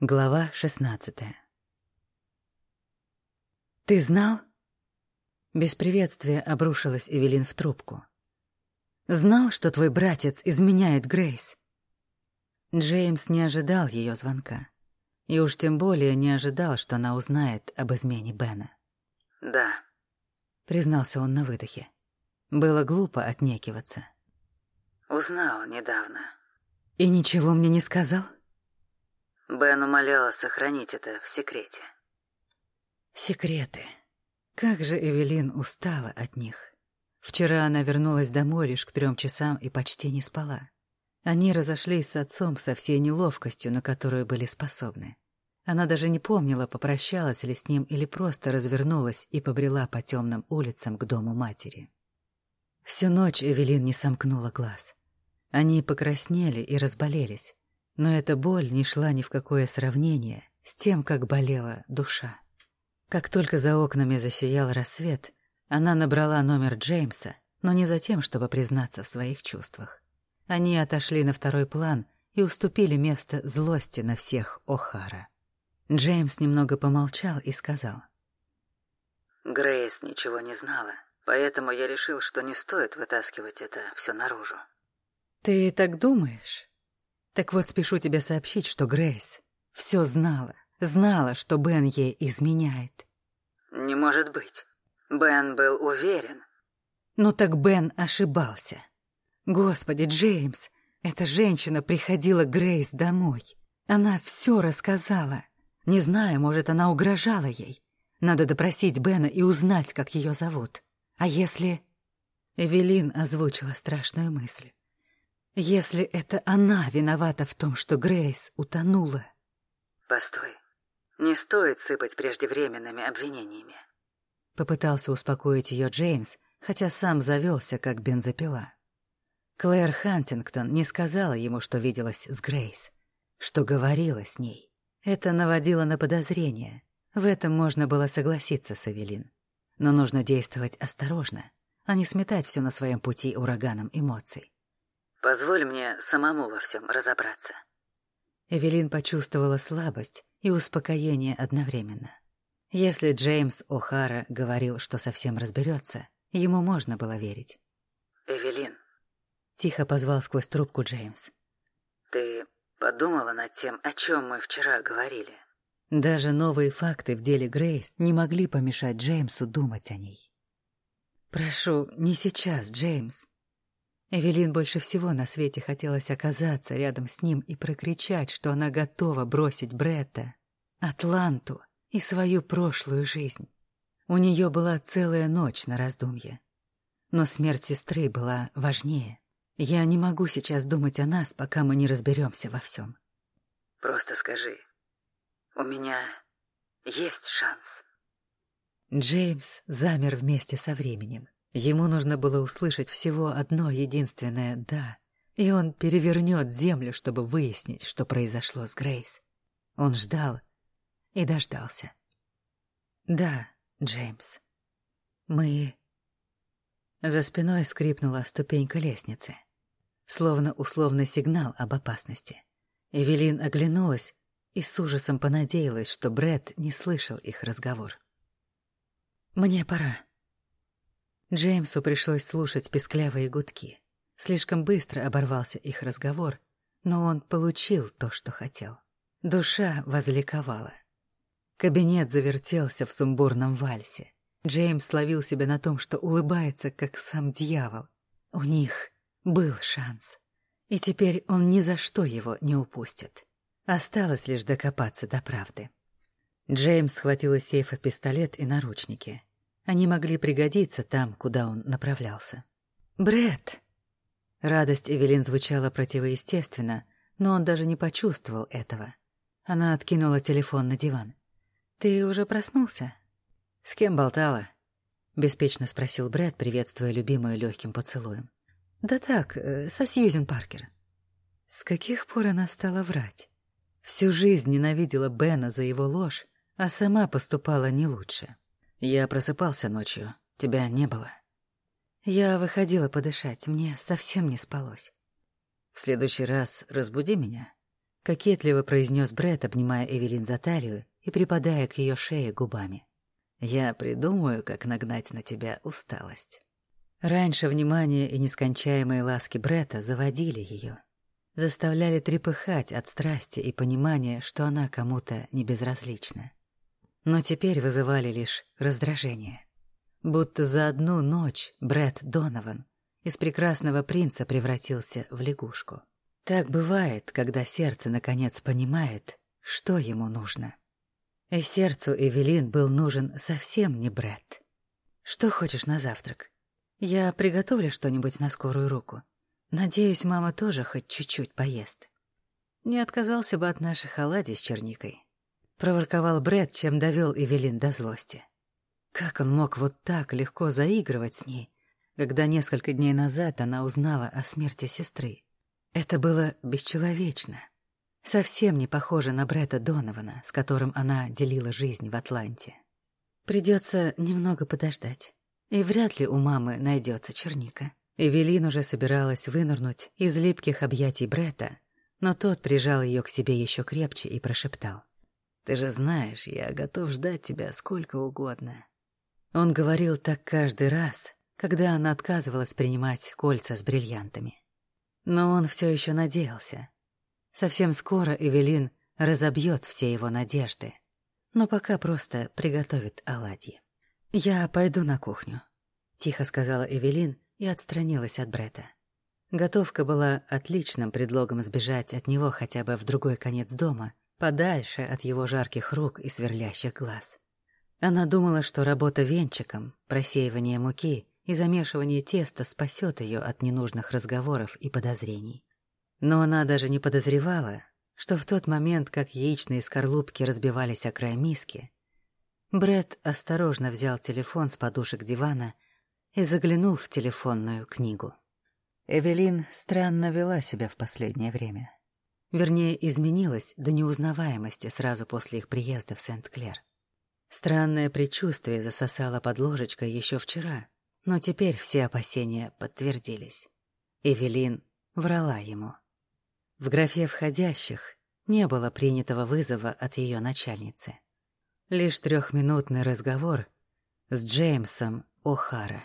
Глава шестнадцатая. «Ты знал?» Без приветствия обрушилась Эвелин в трубку. «Знал, что твой братец изменяет Грейс?» Джеймс не ожидал ее звонка. И уж тем более не ожидал, что она узнает об измене Бена. «Да», — признался он на выдохе. Было глупо отнекиваться. «Узнал недавно». «И ничего мне не сказал?» Бен умоляла сохранить это в секрете. Секреты. Как же Эвелин устала от них. Вчера она вернулась домой лишь к трем часам и почти не спала. Они разошлись с отцом со всей неловкостью, на которую были способны. Она даже не помнила, попрощалась ли с ним или просто развернулась и побрела по темным улицам к дому матери. Всю ночь Эвелин не сомкнула глаз. Они покраснели и разболелись, но эта боль не шла ни в какое сравнение с тем, как болела душа. Как только за окнами засиял рассвет, она набрала номер Джеймса, но не за тем, чтобы признаться в своих чувствах. Они отошли на второй план и уступили место злости на всех О'Хара. Джеймс немного помолчал и сказал. «Грейс ничего не знала, поэтому я решил, что не стоит вытаскивать это все наружу». «Ты так думаешь?» Так вот, спешу тебе сообщить, что Грейс все знала, знала, что Бен ей изменяет. Не может быть. Бен был уверен. Ну так Бен ошибался. Господи, Джеймс, эта женщина приходила к Грейс домой. Она все рассказала. Не знаю, может, она угрожала ей. Надо допросить Бена и узнать, как ее зовут. А если... Эвелин озвучила страшную мысль. Если это она виновата в том, что Грейс утонула. Постой. Не стоит сыпать преждевременными обвинениями. Попытался успокоить ее Джеймс, хотя сам завелся, как бензопила. Клэр Хантингтон не сказала ему, что виделась с Грейс, что говорила с ней. Это наводило на подозрение. В этом можно было согласиться с Эвелин. Но нужно действовать осторожно, а не сметать все на своем пути ураганом эмоций. Позволь мне самому во всем разобраться. Эвелин почувствовала слабость и успокоение одновременно. Если Джеймс О'Хара говорил, что совсем разберется, ему можно было верить. «Эвелин», — тихо позвал сквозь трубку Джеймс. «Ты подумала над тем, о чем мы вчера говорили?» Даже новые факты в деле Грейс не могли помешать Джеймсу думать о ней. «Прошу, не сейчас, Джеймс», Эвелин больше всего на свете хотелось оказаться рядом с ним и прокричать, что она готова бросить Бретта, Атланту и свою прошлую жизнь. У нее была целая ночь на раздумье. Но смерть сестры была важнее. Я не могу сейчас думать о нас, пока мы не разберемся во всем. Просто скажи, у меня есть шанс. Джеймс замер вместе со временем. Ему нужно было услышать всего одно единственное «да», и он перевернет землю, чтобы выяснить, что произошло с Грейс. Он ждал и дождался. «Да, Джеймс, мы...» За спиной скрипнула ступенька лестницы, словно условный сигнал об опасности. Эвелин оглянулась и с ужасом понадеялась, что Бред не слышал их разговор. «Мне пора», Джеймсу пришлось слушать песклявые гудки. Слишком быстро оборвался их разговор, но он получил то, что хотел. Душа возликовала. Кабинет завертелся в сумбурном вальсе. Джеймс словил себя на том, что улыбается, как сам дьявол. У них был шанс. И теперь он ни за что его не упустит. Осталось лишь докопаться до правды. Джеймс схватил из сейфа пистолет и наручники. Они могли пригодиться там, куда он направлялся. Бред! Радость Эвелин звучала противоестественно, но он даже не почувствовал этого. Она откинула телефон на диван. «Ты уже проснулся?» «С кем болтала?» — беспечно спросил Брэд, приветствуя любимую легким поцелуем. «Да так, э, со Сьюзен Паркер». С каких пор она стала врать? Всю жизнь ненавидела Бена за его ложь, а сама поступала не лучше. Я просыпался ночью. Тебя не было. Я выходила подышать. Мне совсем не спалось. В следующий раз разбуди меня. кокетливо произнес Бред, обнимая Эвелин за талию и припадая к ее шее губами. Я придумаю, как нагнать на тебя усталость. Раньше внимание и нескончаемые ласки Брета заводили ее, заставляли трепыхать от страсти и понимания, что она кому-то не безразлична. Но теперь вызывали лишь раздражение. Будто за одну ночь Бред Донован из прекрасного принца превратился в лягушку. Так бывает, когда сердце наконец понимает, что ему нужно. И сердцу Эвелин был нужен совсем не Бред. Что хочешь на завтрак? Я приготовлю что-нибудь на скорую руку. Надеюсь, мама тоже хоть чуть-чуть поест. Не отказался бы от наших оладий с черникой. Проворковал Бред, чем довел Эвелин до злости. Как он мог вот так легко заигрывать с ней, когда несколько дней назад она узнала о смерти сестры? Это было бесчеловечно. Совсем не похоже на Бретта Донована, с которым она делила жизнь в Атланте. Придется немного подождать. И вряд ли у мамы найдется черника. Эвелин уже собиралась вынырнуть из липких объятий Бретта, но тот прижал ее к себе еще крепче и прошептал. «Ты же знаешь, я готов ждать тебя сколько угодно». Он говорил так каждый раз, когда она отказывалась принимать кольца с бриллиантами. Но он все еще надеялся. Совсем скоро Эвелин разобьет все его надежды, но пока просто приготовит оладьи. «Я пойду на кухню», — тихо сказала Эвелин и отстранилась от Брета. Готовка была отличным предлогом сбежать от него хотя бы в другой конец дома, подальше от его жарких рук и сверлящих глаз. Она думала, что работа венчиком, просеивание муки и замешивание теста спасет ее от ненужных разговоров и подозрений. Но она даже не подозревала, что в тот момент, как яичные скорлупки разбивались о край миски, Бред осторожно взял телефон с подушек дивана и заглянул в телефонную книгу. Эвелин странно вела себя в последнее время. Вернее, изменилась до неузнаваемости сразу после их приезда в Сент-Клер. Странное предчувствие засосало под ложечкой еще вчера, но теперь все опасения подтвердились. Эвелин врала ему. В графе входящих не было принятого вызова от ее начальницы. Лишь трехминутный разговор с Джеймсом О'Хара.